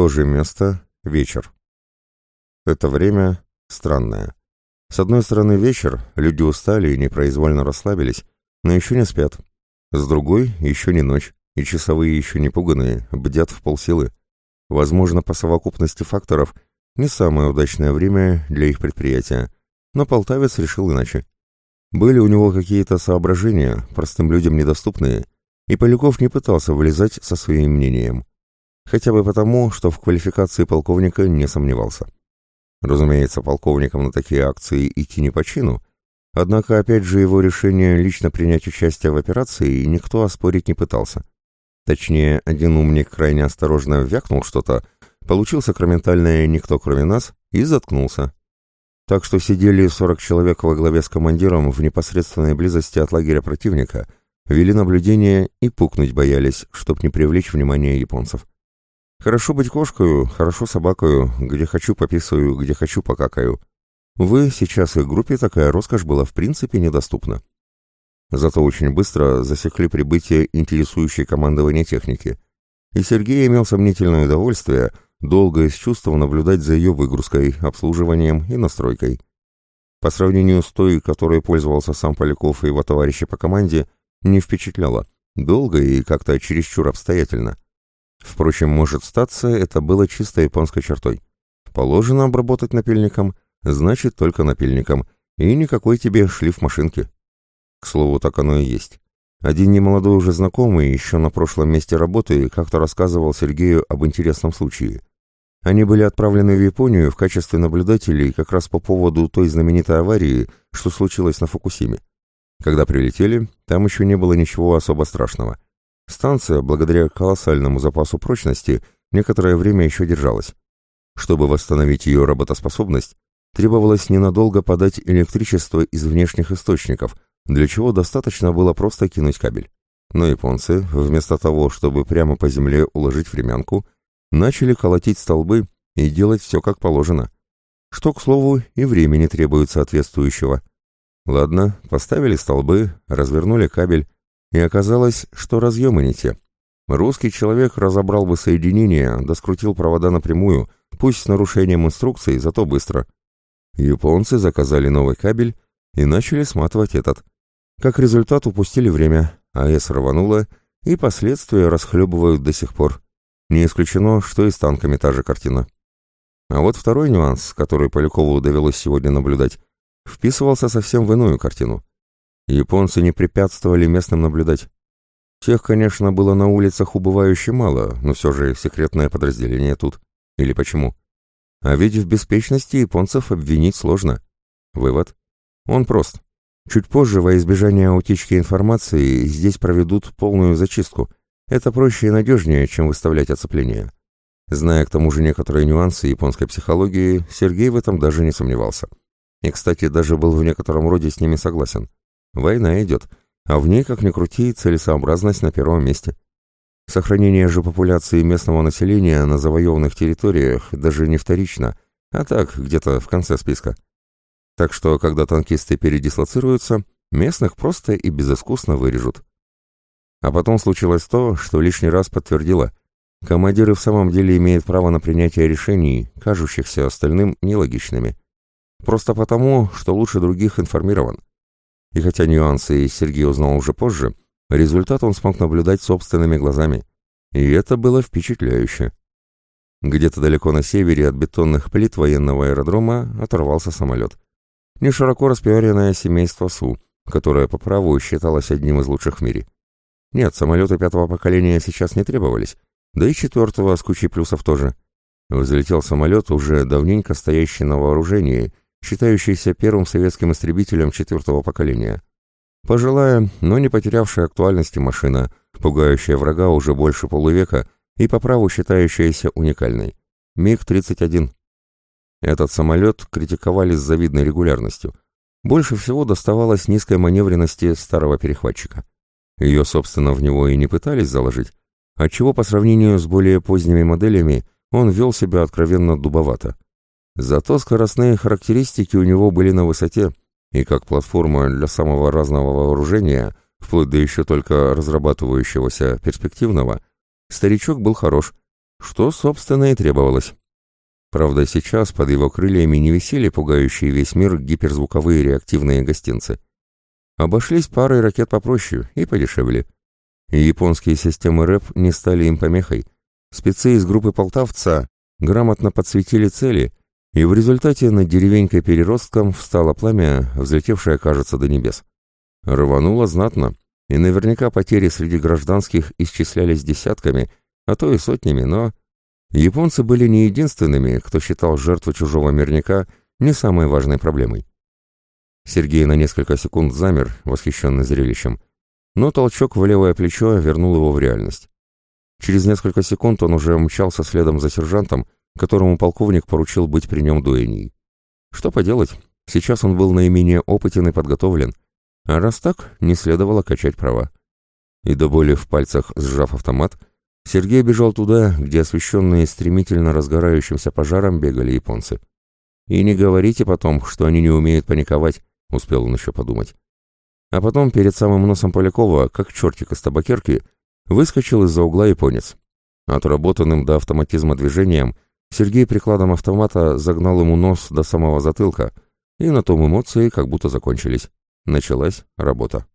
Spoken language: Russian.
То же место, вечер. Это время странное. С одной стороны вечер, люди устали и непроизвольно расслабились, но еще не спят. С другой, еще не ночь, и часовые еще не пуганные, бдят в полсилы. Возможно, по совокупности факторов, не самое удачное время для их предприятия, но полтавец решил иначе. Были у него какие-то соображения, простым людям недоступные, и Поляков не пытался вылезать со своим мнением. Хотя бы потому, что в квалификации полковника не сомневался. Разумеется, полковникам на такие акции идти не по чину, однако опять же его решение лично принять участие в операции никто оспорить не пытался. Точнее, один умник крайне осторожно вякнул что-то, получил сакраментальное «никто кроме нас» и заткнулся. Так что сидели 40 человек во главе с командиром в непосредственной близости от лагеря противника, вели наблюдение и пукнуть боялись, чтоб не привлечь внимание японцев. Хорошо быть кошкою, хорошо собакою, где хочу пописаю, где хочу покакаю. Вы сейчас их группе такая роскошь была в принципе недоступна. Зато очень быстро засекли прибытие интересующей командования техники. И Сергей имел сомнительное удовольствие долго и с чувством наблюдать за ее выгрузкой, обслуживанием и настройкой. По сравнению с той, которой пользовался сам Поляков и его товарищи по команде, не впечатляло. Долго и как-то чересчур обстоятельно. Впрочем, может статься, это было чисто японской чертой. Положено обработать напильником, значит только напильником, и никакой тебе шлиф машинки. К слову, так оно и есть. Один немолодой уже знакомый, еще на прошлом месте работы, как-то рассказывал Сергею об интересном случае. Они были отправлены в Японию в качестве наблюдателей как раз по поводу той знаменитой аварии, что случилось на Фукусиме. Когда прилетели, там еще не было ничего особо страшного. Станция, благодаря колоссальному запасу прочности, некоторое время еще держалась. Чтобы восстановить ее работоспособность, требовалось ненадолго подать электричество из внешних источников, для чего достаточно было просто кинуть кабель. Но японцы, вместо того, чтобы прямо по земле уложить времянку, начали колотить столбы и делать все как положено. Что, к слову, и времени требует соответствующего. Ладно, поставили столбы, развернули кабель, и оказалось, что разъемы не те. Русский человек разобрал бы соединение, да скрутил провода напрямую, пусть с нарушением инструкций, зато быстро. Японцы заказали новый кабель и начали сматывать этот. Как результат упустили время, АЭС рвануло, и последствия расхлебывают до сих пор. Не исключено, что и с танками та же картина. А вот второй нюанс, который Полякову довелось сегодня наблюдать, вписывался совсем в иную картину. Японцы не препятствовали местным наблюдать. Тех, конечно, было на улицах убывающе мало, но все же секретное подразделение тут. Или почему? А ведь в беспечности японцев обвинить сложно. Вывод. Он прост. Чуть позже, во избежание утечки информации, здесь проведут полную зачистку. Это проще и надежнее, чем выставлять оцепление. Зная к тому же некоторые нюансы японской психологии, Сергей в этом даже не сомневался. И, кстати, даже был в некотором роде с ними согласен. Война идет, а в ней, как ни крути, целесообразность на первом месте. Сохранение же популяции местного населения на завоеванных территориях даже не вторично, а так, где-то в конце списка. Так что, когда танкисты передислоцируются, местных просто и безыскусно вырежут. А потом случилось то, что лишний раз подтвердило. Командир в самом деле имеет право на принятие решений, кажущихся остальным нелогичными. Просто потому, что лучше других информирован. И хотя нюансы Сергей узнал уже позже, результат он смог наблюдать собственными глазами. И это было впечатляюще. Где-то далеко на севере от бетонных плит военного аэродрома оторвался самолет. Не широко распиаренное семейство Су, которое по праву считалось одним из лучших в мире. Нет, самолеты пятого поколения сейчас не требовались, да и четвертого с кучей плюсов тоже. Взлетел самолет, уже давненько стоящий на вооружении считающийся первым советским истребителем четвертого поколения. Пожилая, но не потерявшая актуальности машина, пугающая врага уже больше полувека и по праву считающаяся уникальной. МиГ-31. Этот самолет критиковали с завидной регулярностью. Больше всего доставалось низкой маневренности старого перехватчика. Ее, собственно, в него и не пытались заложить, отчего по сравнению с более поздними моделями он вел себя откровенно дубовато. Зато скоростные характеристики у него были на высоте, и как платформа для самого разного вооружения, вплоть до еще только разрабатывающегося перспективного, старичок был хорош, что, собственно, и требовалось. Правда, сейчас под его крыльями не висели пугающие весь мир гиперзвуковые реактивные гостинцы. Обошлись парой ракет попроще и подешевле. И японские системы РЭП не стали им помехой. Спецы из группы полтавца грамотно подсветили цели, и в результате над деревенькой-переростком встало пламя, взлетевшее, кажется, до небес. Рвануло знатно, и наверняка потери среди гражданских исчислялись десятками, а то и сотнями, но Японцы были не единственными, кто считал жертву чужого мирника не самой важной проблемой. Сергей на несколько секунд замер, восхищенный зрелищем, но толчок в левое плечо вернул его в реальность. Через несколько секунд он уже мчался следом за сержантом, которому полковник поручил быть при нем дуэней. Что поделать, сейчас он был наименее опытен и подготовлен, а раз так, не следовало качать права. И до боли в пальцах, сжав автомат, Сергей бежал туда, где освещенные стремительно разгорающимся пожаром бегали японцы. «И не говорите потом, что они не умеют паниковать», — успел он еще подумать. А потом перед самым носом Полякова, как чертик из табакерки, выскочил из-за угла японец. Отработанным до автоматизма движением Сергей прикладом автомата загнал ему нос до самого затылка, и на том эмоции как будто закончились. Началась работа.